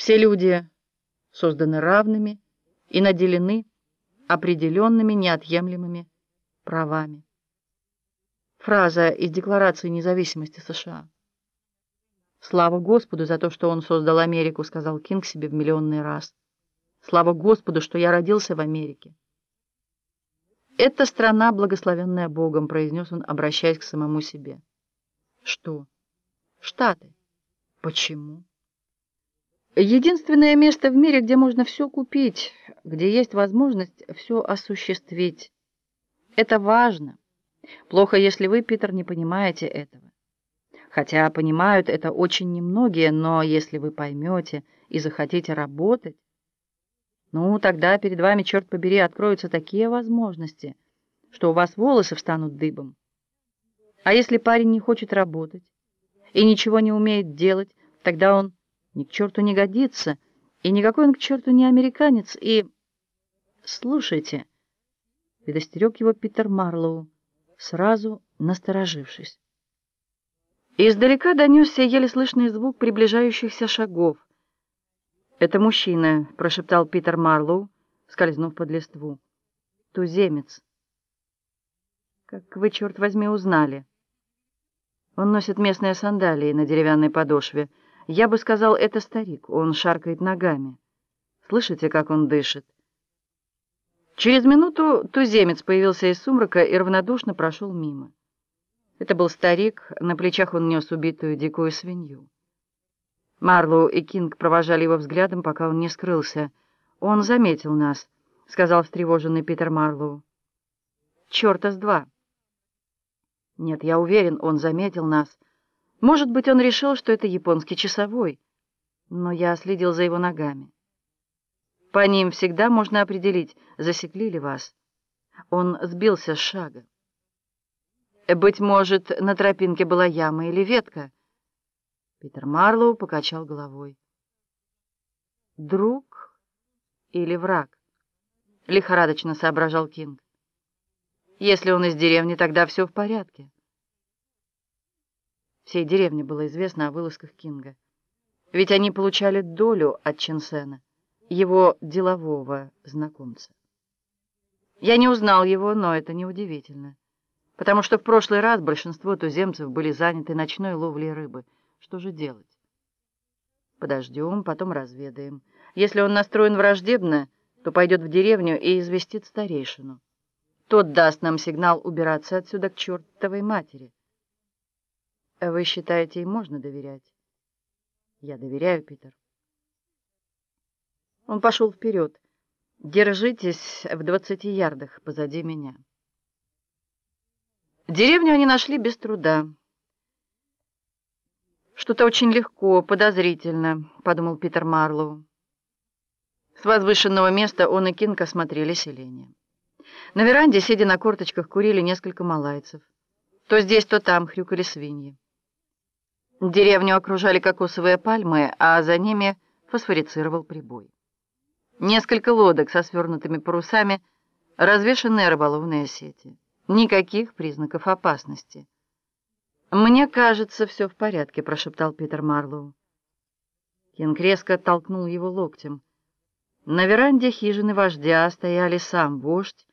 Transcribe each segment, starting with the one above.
Все люди созданы равными и наделены определенными неотъемлемыми правами. Фраза из Декларации независимости США. «Слава Господу за то, что Он создал Америку», — сказал Кинг себе в миллионный раз. «Слава Господу, что я родился в Америке». «Это страна, благословенная Богом», — произнес он, обращаясь к самому себе. «Что? Штаты. Почему?» Единственное место в мире, где можно все купить, где есть возможность все осуществить. Это важно. Плохо, если вы, Питер, не понимаете этого. Хотя понимают это очень немногие, но если вы поймете и захотите работать, ну, тогда перед вами, черт побери, откроются такие возможности, что у вас волосы встанут дыбом. А если парень не хочет работать и ничего не умеет делать, тогда он ни к черту не годится, и никакой он к черту не американец, и... Слушайте, предостерег его Питер Марлоу, сразу насторожившись. Издалека донесся еле слышный звук приближающихся шагов. «Это мужчина», — прошептал Питер Марлоу, скользнув под листву. «Туземец». «Как вы, черт возьми, узнали?» Он носит местные сандалии на деревянной подошве. Я бы сказал, это старик. Он шаркает ногами. Слышите, как он дышит? Через минуту туземец появился из сумрака и равнодушно прошел мимо. Это был старик, на плечах он нес убитую дикую свинью. Марлоу и Кинг провожали его взглядом, пока он не скрылся. «Он заметил нас», — сказал встревоженный Питер Марлоу. «Черта с два». «Нет, я уверен, он заметил нас. Может быть, он решил, что это японский часовой, но я следил за его ногами. По ним всегда можно определить, засекли ли вас. Он сбился с шага. Быть может, на тропинке была яма или ветка. Питер Марлоу покачал головой. Друг или враг? Лихорадочно соображал Кинг. Если он из деревни, тогда все в порядке. Всей деревне было известно о вылазках Кинга. Ведь они получали долю от Ченсена, его делового знакомца. Я не узнал его, но это неудивительно потому что в прошлый раз большинство туземцев были заняты ночной ловлей рыбы. Что же делать? Подождем, потом разведаем. Если он настроен враждебно, то пойдет в деревню и известит старейшину. Тот даст нам сигнал убираться отсюда к чертовой матери. Вы считаете, им можно доверять? Я доверяю, Питер. Он пошел вперед. Держитесь в двадцати ярдах позади меня. Деревню они нашли без труда. «Что-то очень легко, подозрительно», — подумал Питер Марлоу. С возвышенного места он и Кинг осмотрели селение. На веранде, сидя на корточках, курили несколько малайцев. То здесь, то там хрюкали свиньи. Деревню окружали кокосовые пальмы, а за ними фосфорицировал прибой. Несколько лодок со свернутыми парусами, развешанные рыболовные сети. Никаких признаков опасности. «Мне кажется, все в порядке», — прошептал Питер Марлоу. Кинг резко оттолкнул его локтем. На веранде хижины вождя стояли сам вождь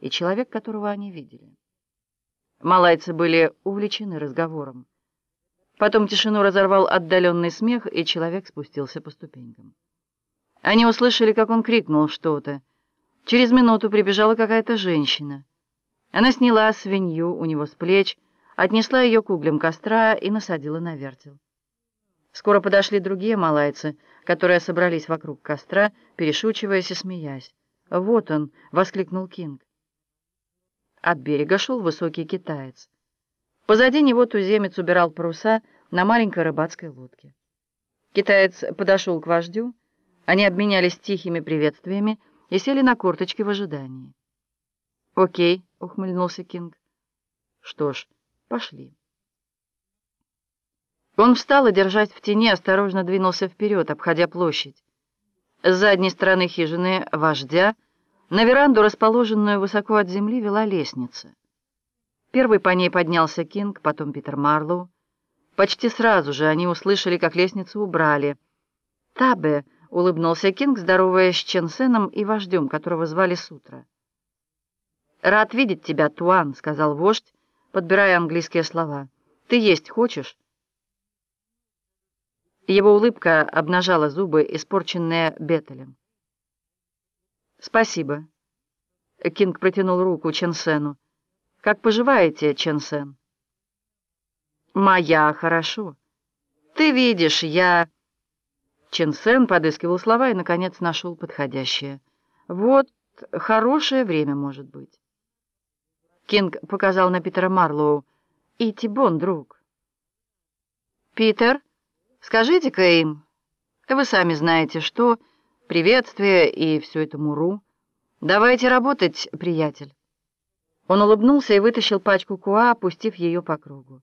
и человек, которого они видели. Малайцы были увлечены разговором. Потом тишину разорвал отдаленный смех, и человек спустился по ступенькам. Они услышали, как он крикнул что-то. Через минуту прибежала какая-то женщина. Она сняла свинью у него с плеч, отнесла ее к углям костра и насадила на вертел. Скоро подошли другие малайцы, которые собрались вокруг костра, перешучиваясь и смеясь. «Вот он!» — воскликнул Кинг. От берега шел высокий китаец. Позади него туземец убирал паруса на маленькой рыбацкой лодке. Китаец подошел к вождю, они обменялись тихими приветствиями и сели на корточки в ожидании. «Окей», — ухмыльнулся Кинг. «Что ж, пошли». Он встал и, держась в тени, осторожно двинулся вперед, обходя площадь. С задней стороны хижины вождя на веранду, расположенную высоко от земли, вела лестница. Первый по ней поднялся Кинг, потом Питер Марлоу. Почти сразу же они услышали, как лестницу убрали. «Табе!» улыбнулся Кинг, здороваясь с Чен Сеном и вождем, которого звали Сутра. «Рад видеть тебя, Туан», — сказал вождь, подбирая английские слова. «Ты есть хочешь?» Его улыбка обнажала зубы, испорченные Беттелем. «Спасибо». Кинг протянул руку Чен Сену. «Как поживаете, Чен Сен?» «Моя, хорошо. Ты видишь, я...» Чен Сен подыскивал слова и, наконец, нашел подходящее. «Вот хорошее время, может быть». Кинг показал на Питера Марлоу. «И Тибон, друг». «Питер, скажите-ка им, вы сами знаете, что, приветствие и все это муру. Давайте работать, приятель». Он улыбнулся и вытащил пачку куа, опустив ее по кругу.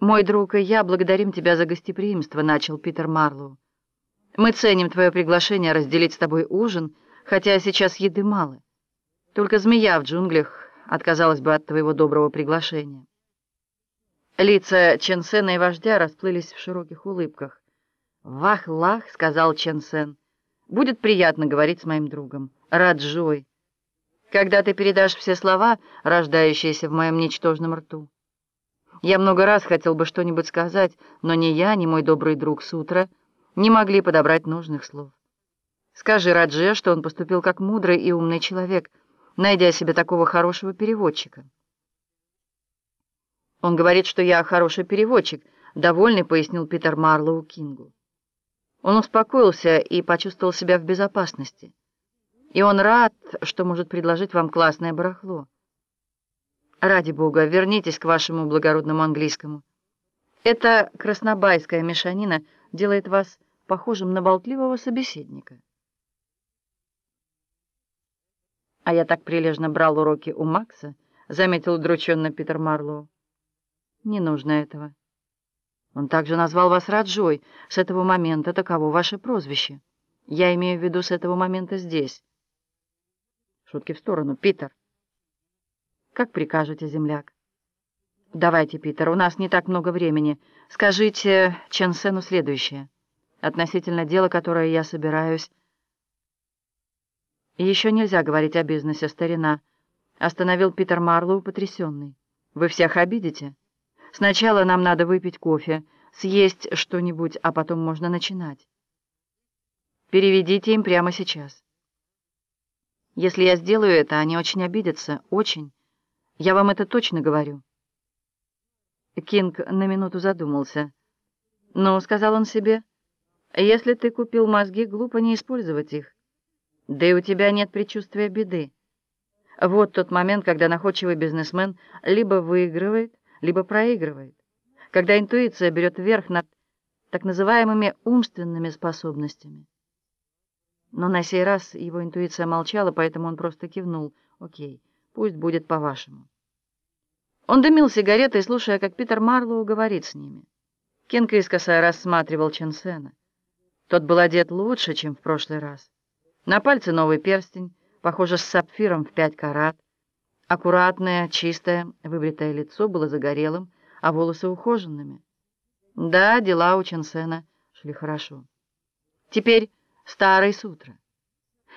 «Мой друг и я благодарим тебя за гостеприимство», — начал Питер Марлоу. «Мы ценим твое приглашение разделить с тобой ужин, хотя сейчас еды мало. Только змея в джунглях отказалась бы от твоего доброго приглашения». Лица Чен Сена и вождя расплылись в широких улыбках. «Вах-лах», — сказал Чен Сен, — «будет приятно говорить с моим другом, Раджой, когда ты передашь все слова, рождающиеся в моем ничтожном рту». Я много раз хотел бы что-нибудь сказать, но ни я, ни мой добрый друг Сутра не могли подобрать нужных слов. Скажи Радже, что он поступил как мудрый и умный человек, найдя себе такого хорошего переводчика. Он говорит, что я хороший переводчик, довольный, пояснил Питер Марлоу Кингу. Он успокоился и почувствовал себя в безопасности. И он рад, что может предложить вам классное барахло. Ради бога, вернитесь к вашему благородному английскому. Эта краснобайская мешанина делает вас похожим на болтливого собеседника. А я так прилежно брал уроки у Макса, заметил удрученно Питер Марлоу. Не нужно этого. Он также назвал вас Раджой. С этого момента таково ваше прозвище. Я имею в виду с этого момента здесь. Шутки в сторону, Питер. Как прикажете, земляк. Давайте, Питер, у нас не так много времени. Скажите Ченсену следующее. Относительно дела, которое я собираюсь... Еще нельзя говорить о бизнесе, старина. Остановил Питер Марлоу, потрясенный. Вы всех обидите? Сначала нам надо выпить кофе, съесть что-нибудь, а потом можно начинать. Переведите им прямо сейчас. Если я сделаю это, они очень обидятся, очень. Я вам это точно говорю. Кинг на минуту задумался. «Ну, — сказал он себе, — если ты купил мозги, глупо не использовать их. Да и у тебя нет предчувствия беды. Вот тот момент, когда находчивый бизнесмен либо выигрывает, либо проигрывает. Когда интуиция берет верх над так называемыми умственными способностями. Но на сей раз его интуиция молчала, поэтому он просто кивнул. «Окей». Пусть будет по-вашему. Он дымил сигаретой, слушая, как Питер Марлоу говорит с ними. Кенк искоса рассматривал Ченсена. Тот был одет лучше, чем в прошлый раз. На пальце новый перстень, похоже, с сапфиром в пять карат. Аккуратное, чистое, выбритое лицо было загорелым, а волосы ухоженными. Да, дела у Ченсена шли хорошо. Теперь старый сутра.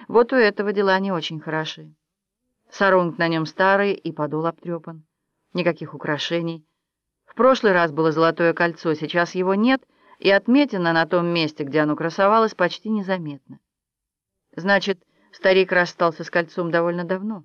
Вот у этого дела не очень хороши. Саронг на нем старый и подол обтрепан. Никаких украшений. В прошлый раз было золотое кольцо, сейчас его нет, и отметина на том месте, где оно красовалось, почти незаметна. Значит, старик расстался с кольцом довольно давно.